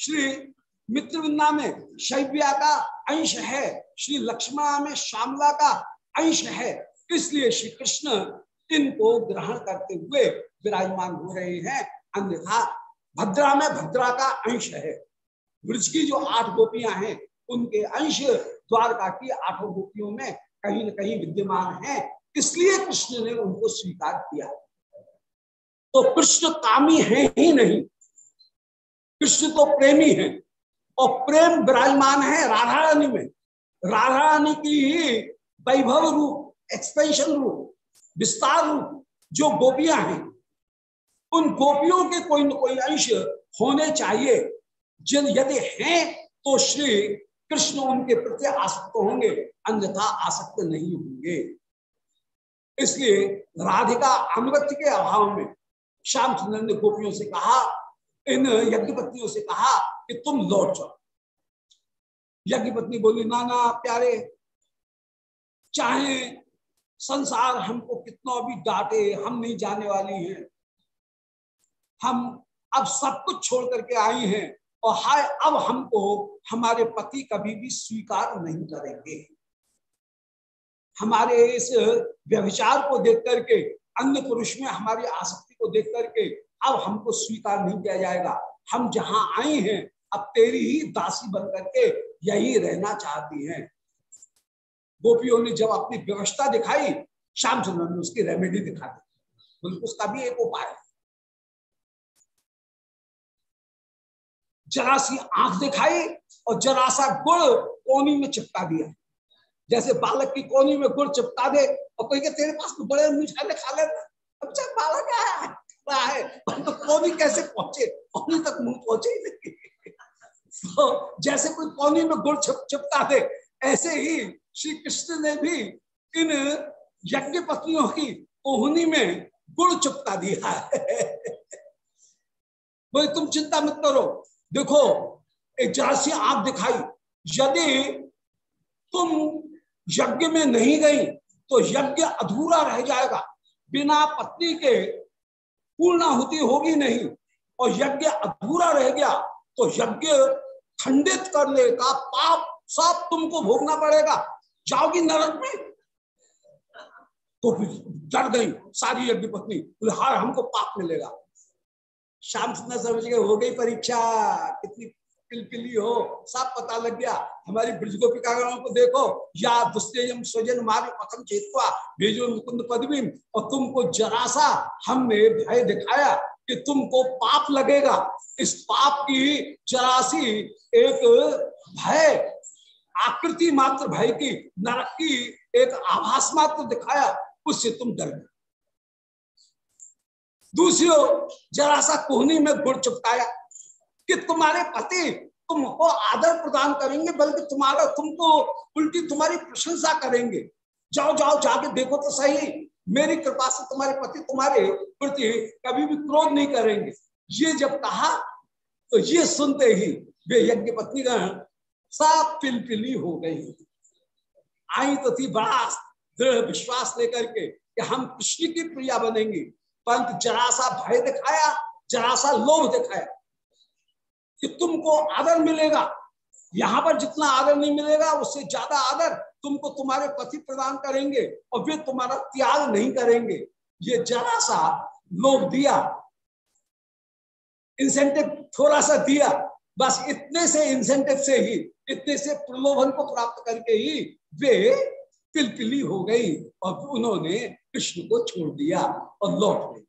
श्री मित्रवृंदा में शैव्या का अंश है। श्री लक्ष्मणा में श्यामला का अंश है। इसलिए श्री कृष्ण इनको ग्रहण करते हुए विराजमान हो रहे हैं। अन्यथा भद्रा में भद्रा का अंश है। ब्रज की जो आठ गोपियाँ हैं, उनके अंश द्वारका की आठों गोपियों में कहीं न कहीं विद्यमान है। इसलिए कृष्ण ने उनको स्वीकार किया। तो कृष्ण कामी है ही नहीं। कृष्ण तो प्रेमी है और प्रेम विराजमान है राधा रानी में। राधा रानी की ही वैभव रूप एक्सपेंशन रूप, विस्तार रूप जो गोपियाँ हैं, उन गोपियों के कोई न कोई अंश होने चाहिए। जिन यदि हैं तो श्री कृष्ण उनके प्रति आसक्त होंगे, अन्यथा आसक्त नहीं होंगे। इसलिए राधिका अनुगत्य के अभाव में श्याम सुंदर ने गोपियों से कहा, इन यज्ञपत्नियों से कहा कि तुम लौट जाओ। यज्ञपत्नी बोली, नाना, प्यारे, चाहे संसार हमको कितना भी डांटे, हम नहीं जाने वाली हैं। हम अब सब कुछ छोड़ करके आई हैं और हाय, अब हमको हमारे पति कभी भी स्वीकार नहीं करेंगे। हमारे इस व्यविचार को देख करके, अन्य पुरुष में हमारी आसक्ति को देख करके, अब हमको स्वीकार नहीं किया जाएगा। हम जहाँ आए हैं, अब तेरी ही दासी बन करके यही रहना चाहती हैं। गोपियों ने जब अपनी व्यवस्था दिखाई, श्याम सुंदर ने उसकी रेमेडी दिखा दी। बोले, उसका भी एक उपाय है। जरा सी आँख दिखाई और जरा सा गुड़ कोनी में चिपका दिया। जैसे बालक की कोनी में गुड़ चिपका दे और कोई के तेरे पास तो बड़े मिठाई खा लेता अब चल बालक रहा है तो कोनी कैसे पहुँचे? कोनी तक मुँह पहुँचे ही नहीं। तो जैसे कोई कोनी में गुड़ छिप, चिपका दे, ऐसे ही श्री कृष्ण ने भी इन यज्ञ पत्नियों की कोहनी में गुड़ चिपका दिया है। बोले तुम चिंता मत करो। देखो, एक जरा सी आँख दिखाई। यदि तुम यज्ञ में नहीं गई तो यज्ञ अधूरा रह जाएगा। बिना पत्नी के पूर्णाहुति होगी नहीं। और यज्ञ अधूरा रह गया तो यज्ञ खंडित करने का पाप सब तुमको भोगना पड़ेगा। जाओगी नरक में? तो डर गई सारी यज्ञ पत्नी। हार हमको पाप मिलेगा। शाम सुंदर समझ गए हो गई परीक्षा। कितनी पिलपिली हो सब पता लग गया। हमारी ब्रज गोपिकागणों को देखो। या दुस्तेजम स्वजन मार्ग पथम चेतवा। भेजो मुकुंद पदवी और तुमको जरा सा हमने भय दिखाया कि तुमको पाप लगेगा। इस पाप की जरासी एक भय, आकृति मात्र भय की, नरक की एक आभास मात्र दिखाया, उससे तुम डर गए। दूसरी जरा सा कोहनी में गुड़ चुपकाया। कि तुम्हारे पति तुमको आदर प्रदान करेंगे, बल्कि तुम्हारा तुमको उल्टी तुम्हारी प्रशंसा करेंगे। जाओ जाओ, जाके देखो तो सही। मेरी कृपा से तुम्हारे पति तुम्हारे प्रति कभी भी क्रोध नहीं करेंगे। ये जब कहा तो ये सुनते ही वे यज्ञ पत्नी सब पिलपिली हो गई। आई तो थी बड़ा दृढ़ विश्वास लेकर के कि हम कृष्ण की प्रिया बनेंगे। परंतु जरा सा भय दिखाया जरा सा लोभ दिखाया। कि तुमको आदर मिलेगा। यहाँ पर जितना आदर नहीं मिलेगा, उससे ज़्यादा आदर तुमको तुम्हारे पति प्रदान करेंगे और वे तुम्हारा त्याग नहीं करेंगे। ये जरा सा लोभ दिया। इंसेंटिव थोड़ा सा दिया। बस इतने से इंसेंटिव से ही, इतने से प्रलोभन को प्राप्त करके ही वे पिलपिली हो गई और उन्होंने कृष्ण को छोड़ दिया और लौट गई।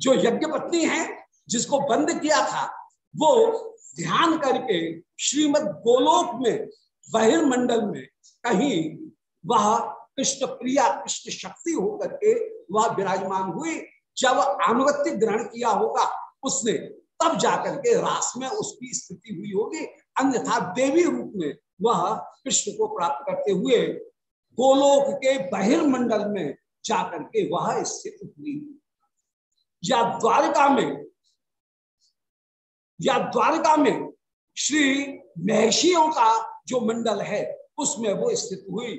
जो यज्ञ पत्नी है जिसको बंद किया था, वो ध्यान करके श्रीमद गोलोक में, बहिर्मंडल में कहीं वह कृष्ण प्रिया कृष्ण शक्ति होकर के वह विराजमान हुई। जब अनुगत्य ग्रहण किया होगा, उसने तब जाकर के रास में उसकी स्थिति हुई होगी। अन्यथा देवी रूप में वह कृष्ण को प्राप्त करते हुए गोलोक के बहिर्मंडल में जाकर के वह स्थित हुई। या द्वारका में या द्वारका में श्री महषियों का जो मंडल है, उसमें वो स्थित हुई।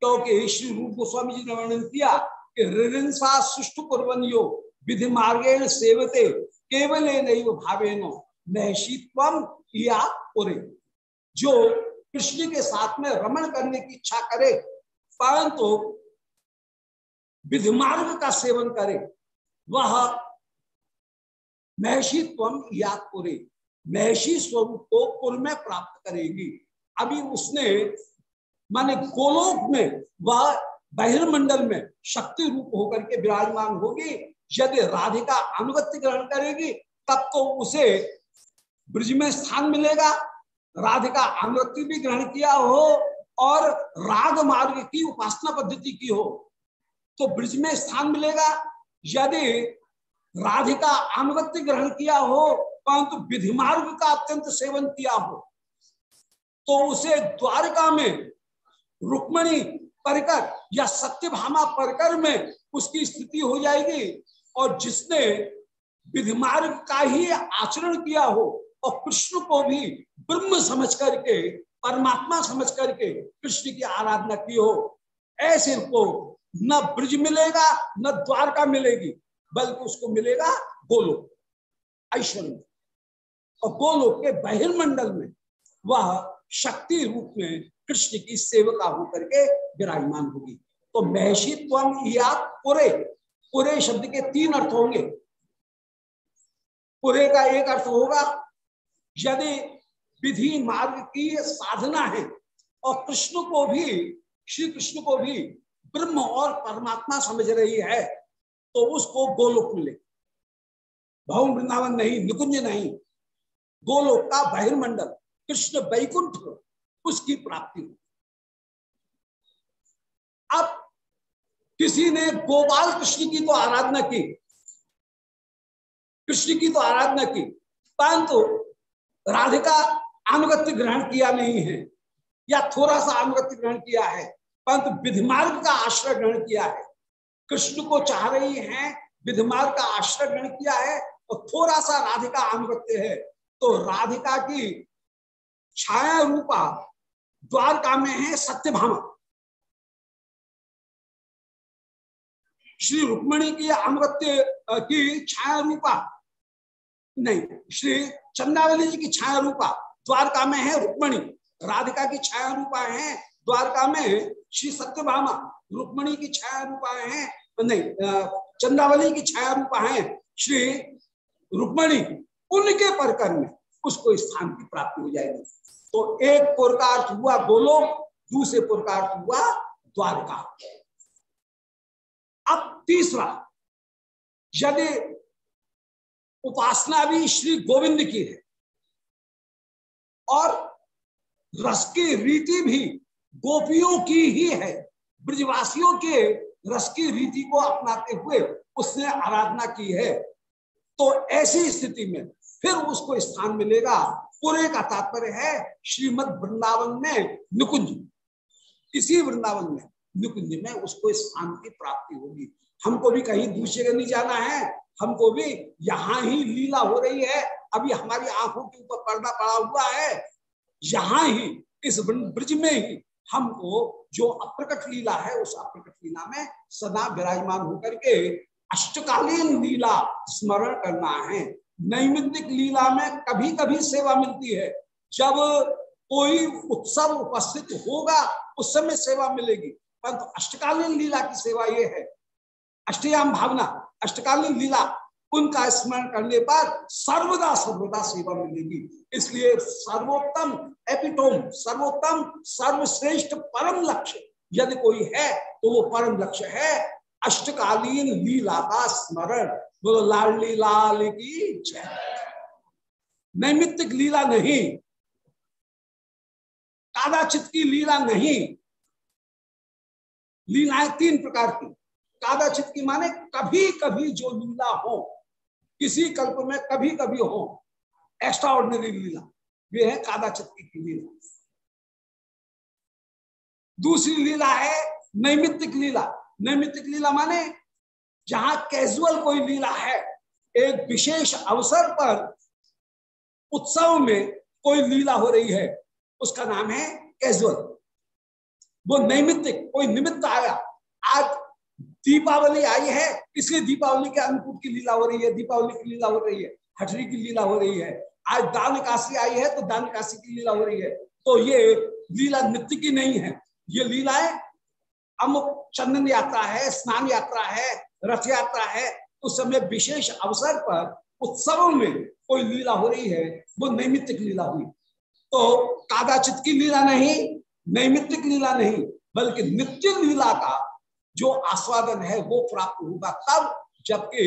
क्योंकि श्री रूप गोस्वामी जी ने वर्णन किया कि रिंसा सुष्टु कुरवनियो विधि मार्गेण सेवते, केवल नहीं भावेनो महषित्वम या पुरे। जो कृष्ण के साथ में रमण करने की इच्छा करे, परंतु विधि मार्ग का सेवन करे, वह महषित्वम या पुरे। महषी स्वरूप को पुर में प्राप्त करेगी। अभी उसने माने गोलोक में वह बहिर्मंडल में शक्ति रूप होकर के विराजमान होगी। यदि राधिका अनुगत्य ग्रहण करेगी, तब तो उसे ब्रज में स्थान मिलेगा। राधिका अनुगत्य भी ग्रहण किया हो और राग मार्ग की उपासना पद्धति की हो तो ब्रज में स्थान मिलेगा। यदि राधिका अनुगत्य ग्रहण किया हो, परंतु विधि मार्ग का अत्यंत सेवन किया हो तो उसे द्वारका में रुक्मणी परकर या सत्यभामा परकर में उसकी स्थिति हो जाएगी, और जिसने विधि मार्ग का ही आचरण किया हो, और कृष्ण को भी ब्रह्म समझ करके, परमात्मा समझ करके कृष्ण की आराधना की हो, ऐसे को न ब्रज मिलेगा, न द्वारका मिलेगी। बल्कि उसको मिलेगा गोलोक, ऐश्वर्य। और गोलोक के बहिर्मंडल में वह शक्ति रूप में कृष्ण की सेवका होकर के विराजमान होगी। तो महषित्व या पुरे पुरे शब्द के तीन अर्थ होंगे। पुरे का एक अर्थ होगा, यदि विधि मार्ग की साधना है और कृष्ण को भी, श्री कृष्ण को भी ब्रह्म और परमात्मा समझ रही है तो उसको गोलोक मिले। भवन वृंदावन नहीं, निकुंज नहीं, गोलोक का बहिर्मंडल, कृष्ण वैकुंठ उसकी प्राप्ति हो अब किसी ने गोपाल कृष्ण की तो आराधना की, कृष्ण की तो आराधना की, परंतु राधिका अनुगत्य ग्रहण किया नहीं है, या थोड़ा सा अनुगत्य ग्रहण किया है, परंतु विधिमार्ग का आश्रय ग्रहण किया है कृष्ण को चाह रही है विधिमार्ग का आश्रय ग्रहण किया है और थोड़ा सा राधिका अनुगत्य है। तो राधिका की छाया रूपा द्वारका में है सत्यभामा। श्री रुक्मणी की अनुगत्य की छाया रूपा? नहीं, श्री चंदावली जी की छाया रूपा द्वारका में है रुक्मणी। राधिका की छाया रूपा है द्वारका में श्री सत्यभामा, रुक्मणी की छाया रूपा है, नहीं चंदावली की छाया रूपा है, श्री रुक्मणी, उनके परकर में उसको स्थान की प्राप्ति हो जाएगी। तो एक पुर हुआ गोलोक दूसरे पुर हुआ द्वारका। अब तीसरा, यदि उपासना भी श्री गोविंद की है, और रस की रीति भी गोपियों की ही है। ब्रजवासियों के रस की रीति को अपनाते हुए उसने आराधना की है। तो ऐसी स्थिति में फिर उसको स्थान मिलेगा। पूरे का तात्पर्य है श्रीमद वृंदावन में निकुंज। इसी वृंदावन में निकुंज में उसको स्थान की प्राप्ति होगी। हमको भी कहीं दूसरे नहीं जाना है। हमको भी यहाँ ही लीला हो रही है। अभी हमारी आँखों के ऊपर पर्दा पड़ा हुआ है। यहाँ ही, इस ब्रज में ही हमको जो अप्रकट लीला है, उस अप्रकट लीला में सदा विराजमान होकर के अष्टकालीन लीला स्मरण करना है। नैमित्तिक लीला में कभी कभी सेवा मिलती है। जब कोई उत्सव उपस्थित होगा, उस समय सेवा मिलेगी। परंतु तो अष्टकालीन लीला की सेवा ये है। अष्टयाम भावना, अष्टकालीन लीला उनका स्मरण करने पर सर्वदा सर्वदा सेवा मिलेगी। इसलिए सर्वोत्तम एपिटोम, सर्वोत्तम, सर्वश्रेष्ठ परम लक्ष्य यदि कोई है तो वो परम लक्ष्य है। अष्टकालीन लीला का स्मरण। बोलो, लाली लाल की जय। नैमित्तिक लीला नहीं। कादाचित की लीला नहीं। लीलाएँ तीन प्रकार की। कादाचित की माने कभी कभी जो लीला हो किसी कल्प में कभी कभी हो। एक्स्ट्रा ऑर्डिनरी लीला। वे है कादाचित की लीला। दूसरी लीला है नैमित्तिक लीला। नैमित्तिक लीला माने जहाँ कैजुअल कोई लीला है, एक विशेष अवसर पर उत्सव में कोई लीला हो रही है, उसका नाम है कैजुअल वो नैमित्तिक, कोई निमित्त आया, आज दीपावली आई है, इसलिए दीपावली के अनुकूल की लीला हो रही है, दीपावली की लीला हो रही है, हटरी की लीला हो रही है, आज दान काशी आई है तो दान काशी की लीला हो रही है। तो ये लीला नित्य की नहीं है, ये लीलाएँ अमुक चंदन यात्रा है, स्नान यात्रा है, रथ यात्रा है, उस समय विशेष अवसर पर उत्सवों में कोई लीला हो रही है, वो नैमित्तिक लीला हुई। तो कादाचित की लीला नहीं नैमित्तिक लीला नहीं, बल्कि नित्य लीला का जो आस्वादन है वो प्राप्त होगा तब जबकि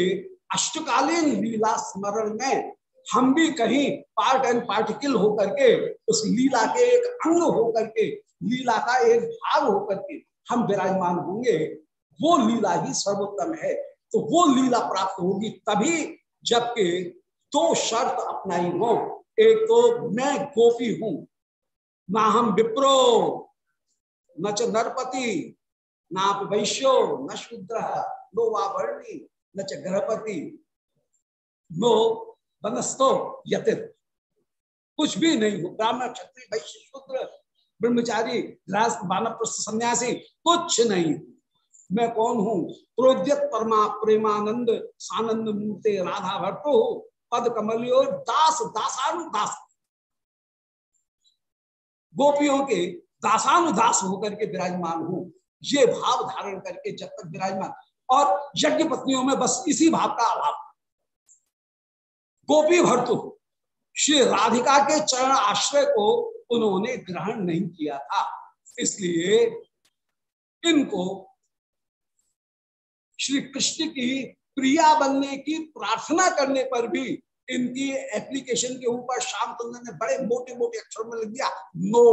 अष्टकालीन लीला स्मरण में हम भी कहीं पार्ट एंड पार्टिकल होकर के, उस लीला के एक अंग होकर के, लीला का एक भाग होकर के हम विराजमान होंगे। वो लीला ही सर्वोत्तम है। तो वो लीला प्राप्त होगी तभी जबकि दो शर्त अपनाई हो। एक तो मैं गोपी हूँ, ना हम विप्रो, न नरपति नाप वैश्यो, न शूद्र, नो वा वर्णी न च ग्रहपति नो बनस्तो यतित कुछ भी नहीं हो, ब्राह्मण, क्षत्रिय, वैश्य, शूद्र, ब्रह्मचारी सन्यासी, कुछ नहीं मैं कौन हूँ? प्रोद्यत परमा, प्रेमानंद, सानंद, मूर्ति, राधा, भट्टो पद कमलियो दास दासानु दास गोपियों के दासानुदास होकर के विराजमान हूँ। ये भाव धारण करके जब तक विराजमान। और यज्ञ पत्नियों में बस इसी भाव का अभाव। गोपी भर्तु, श्री राधिका के चरण आश्रय को उन्होंने ग्रहण नहीं किया था। इसलिए इनको श्री कृष्ण की प्रिया बनने की प्रार्थना करने पर भी इनकी एप्लीकेशन के ऊपर श्याम सुंदर ने बड़े मोटे मोटे अक्षरों में लिख दिया नो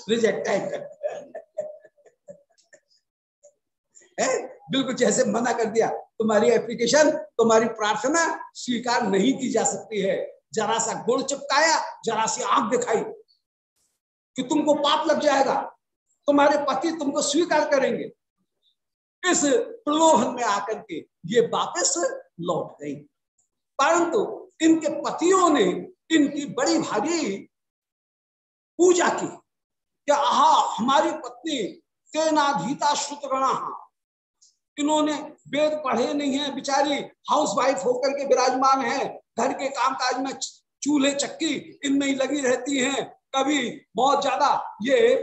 बिल्कुल जैसे मना कर दिया, तुम्हारी एप्लीकेशन तुम्हारी प्रार्थना स्वीकार नहीं की जा सकती है। जरा सा गुड़ चिपकाया, जरा सी आँख दिखाई कि तुमको पाप लग जाएगा। तुम्हारे पति तुमको स्वीकार करेंगे। इस प्रलोभन में आकर के ये वापस लौट गई। परंतु इनके पतियों ने इनकी बड़ी भारी पूजा की। कि आहा, हमारी पत्नी तेनाधीता श्रुतगणा इन्होंने वेद पढ़े नहीं है, बिचारी हाउस वाइफ होकर के विराजमान है, घर के कामकाज में चूल्हे चक्की इनमें ही लगी रहती हैं। कभी बहुत ज़्यादा ये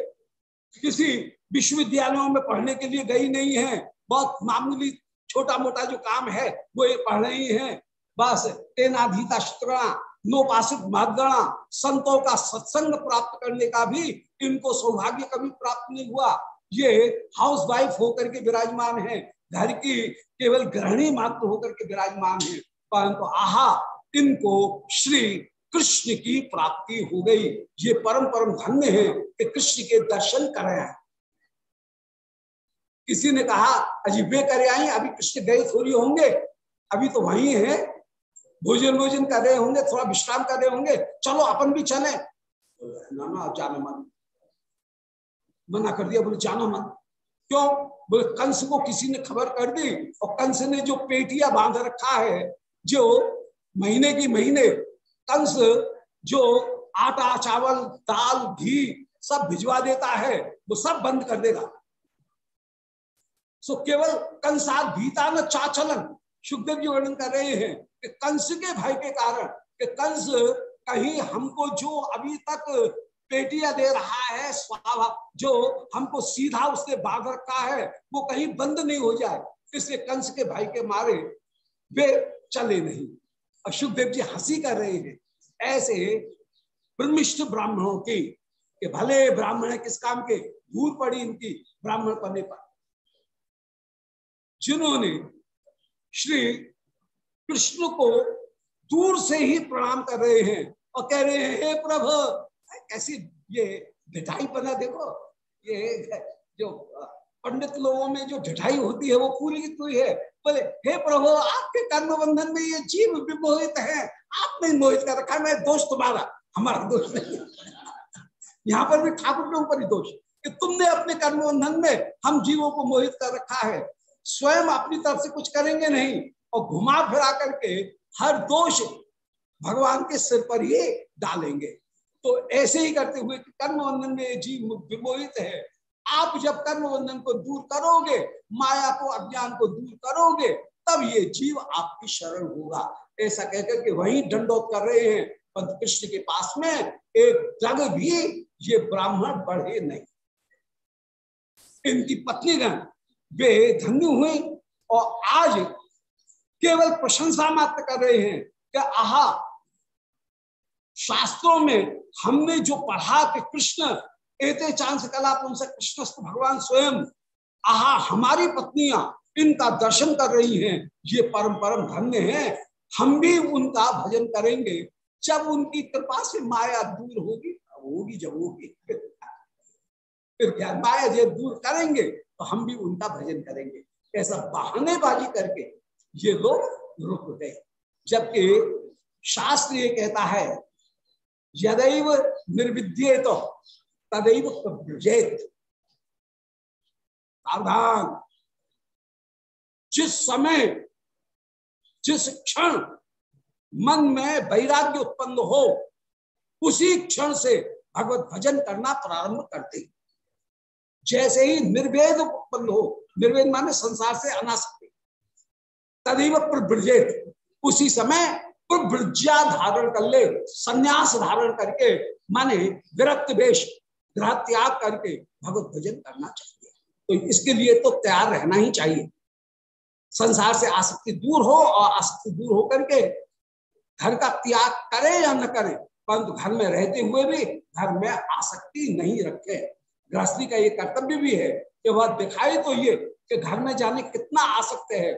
किसी विश्वविद्यालयों में पढ़ने के लिए गई नहीं है। बहुत मामूली छोटा मोटा जो काम है, वो ये पढ़ रही है। बस तेनाधीता शुक्रणा नोपासित महगणा संतों का सत्संग प्राप्त करने का भी इनको सौभाग्य कभी प्राप्त नहीं हुआ। ये हाउस वाइफ होकर के विराजमान है। घर की केवल गृहिणी मात्र होकर के विराजमान है। परंतु तो आहा, इनको श्री कृष्ण की प्राप्ति हो गई। ये परम परम धन्य है कि कृष्ण के दर्शन कर रहे हैं। किसी ने कहा, अजी वे करे आई, अभी कृष्ण गए थोड़ी होंगे। अभी तो वही है। भोजन भोजन कर रहे होंगे, थोड़ा विश्राम कर रहे होंगे, चलो अपन भी चले। ना ना जाना मन मना कर दिया, बोले, जाना मन क्यों? बोले, कंस को किसी ने खबर कर दी और कंस ने जो पेटिया बाँध रखा है, जो महीने की महीने, कंस जो आटा, चावल, दाल, घी सब भिजवा देता है, वो सब बंद कर देगा। सो केवल कंसा भीता न चाचलन सुखदेव जी वर्णन कर रहे हैं। कि कंस के भय के कारण कि कंस कहीं हमको जो अभी तक पेटिया दे रहा है स्वाभा जो हमको सीधा उसने बाँध रखा है, वो कहीं बंद नहीं हो जाए, इसलिए कंस के भाई के मारे वे चले नहीं। सुखदेव जी हँसी कर रहे हैं। ऐसे ब्रह्मिष्ठ ब्राह्मणों की, कि भले ब्राह्मण है किस काम के दूर पड़ी इनकी ब्राह्मण पढ़ने पर। जिन्होंने श्री कृष्ण को दूर से ही प्रणाम कर रहे हैं और कह रहे हैं प्रभु! ऐसी ये ढिठाई बना, देखो, ये जो पंडित लोगों में जो ढिठाई होती है, वो पूरी की पूरी है। बोले, हे प्रभु, आपके कर्म बंधन में ये जीव विमोहित है। आपने मोहित कर रखा मैं दोष तुम्हारा, हमारा दोष नहीं यहाँ पर भी ठाकुर के ऊपर ही दोष कि तुमने अपने कर्म बंधन में हम जीवों को मोहित कर रखा है। स्वयं अपनी तरफ़ से कुछ करेंगे नहीं। और घुमा फिरा करके हर दोष भगवान के सिर पर ही डालेंगे। तो ऐसे ही करते हुए कर्म बंधन में जीव विमोहित है। आप जब कर्म बंधन को दूर करोगे, माया को, अज्ञान को दूर करोगे, तब ये जीव आपकी शरण होगा। ऐसा कहकर के वही दंडोत कर रहे हैं पंत कृष्ण के पास में। एक जग भी ये ब्राह्मण बढ़े नहीं। इनकी पत्नीगण वे धन्य हुई और आज केवल प्रशंसा मात्र कर रहे हैं कि आहा, शास्त्रों में हमने जो पढ़ा कि कृष्ण, एते चांस कला पुंस कृष्ण भगवान स्वयं, आहा, हमारी पत्नियाँ इनका दर्शन कर रही हैं, ये परम परम धन्य है, हम भी उनका भजन करेंगे। जब उनकी कृपा से माया दूर होगी होगी, जब होगी। फिर क्या, माया जब दूर करेंगे तो हम भी उनका भजन करेंगे। ऐसा बहानेबाजी करके ये लोग रुक गए। जबकि शास्त्र ये कहता है, यदैव निर्विद्ये तो तदैव प्रजेत सावधान। जिस समय, जिस क्षण मन में वैराग्य उत्पन्न हो, उसी क्षण से भगवत भजन करना प्रारंभ करते जैसे ही निर्वेद उत्पन्न हो, निर्वेद माने संसार से अनासक्ति तदैव प्रब्रजेत उसी समय प्रब्रज्या धारण कर ले, संन्यास धारण करके, माने विरक्त वेश त्याग करके भगवत भजन करना चाहिए। तो इसके लिए तो तैयार रहना ही चाहिए। संसार से आसक्ति दूर हो और आसक्ति दूर हो करके घर का त्याग करे या न करे, परंतु घर में रहते हुए भी घर में आसक्ति नहीं रखे। गृहस्थी का ये कर्तव्य भी है कि वह दिखाए तो ये कि घर में जाने कितना आसक्त है।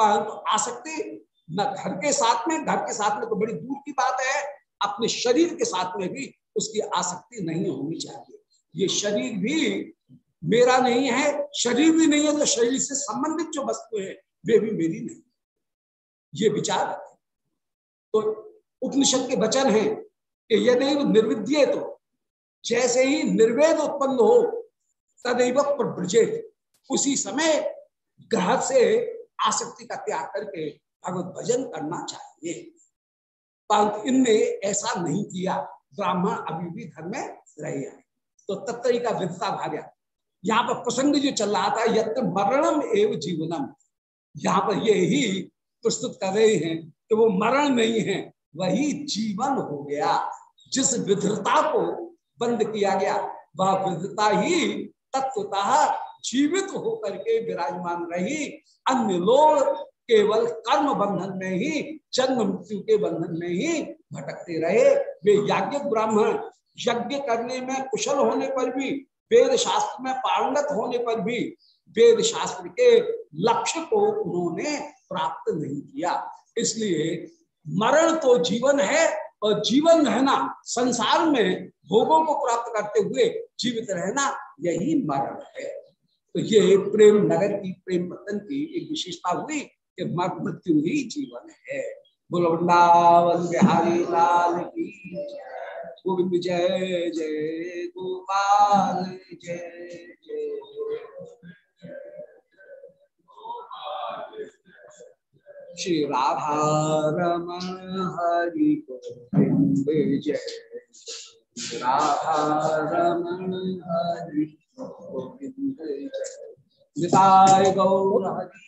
परंतु आसक्ति न घर के साथ में, घर के साथ में तो बड़ी दूर की बात है, अपने शरीर के साथ में भी उसकी आसक्ति नहीं होनी चाहिए। ये शरीर भी मेरा नहीं है, शरीर भी नहीं है तो शरीर से संबंधित जो वस्तु है, वे भी मेरी नहीं। ये विचार तो उपनिषद के वचन है कि यदि निर्विद्य तो जैसे ही निर्वेद उत्पन्न हो, तदैव प्रब्रजेत उसी समय ग्रह से आसक्ति का त्याग करके भगवत भजन करना चाहिए। परंतु इनने ऐसा नहीं किया। ब्राह्मण अभी भी घर में रहे हैं। तो तत्व का विधता भाग्या। यहाँ पर प्रसंग जो चल रहा था, यत्र मरणम एवं जीवनम। यहाँ पर ये ही प्रस्तुत कर रहे हैं कि वो मरण नहीं है वही जीवन हो गया। जिस विधता को बंद किया गया, वह विधता ही तत्वतः जीवित होकर के विराजमान रही। अन्य लोग केवल कर्म बंधन में ही, जन्म मृत्यु के बंधन में ही भटकते रहे। वे याज्ञ ब्राह्मण, यज्ञ करने में कुशल होने पर भी वेद शास्त्र में पारंगत होने पर भी वेद शास्त्र के लक्ष्य को उन्होंने प्राप्त नहीं किया। इसलिए मरण तो जीवन है और जीवन रहना संसार में भोगों को प्राप्त करते हुए जीवित रहना यही मरण है। तो ये प्रेम नगर की प्रेम पतन की एक विशेषता हुई कि मृत्यु ही जीवन है। बोलो, वृंदावन बिहारी लाल की गोविंद जय जय गोपाल, जय जय। श्री राधा रमन हरि गोविंद जय। राधारमण हरि निताय गौर हरि।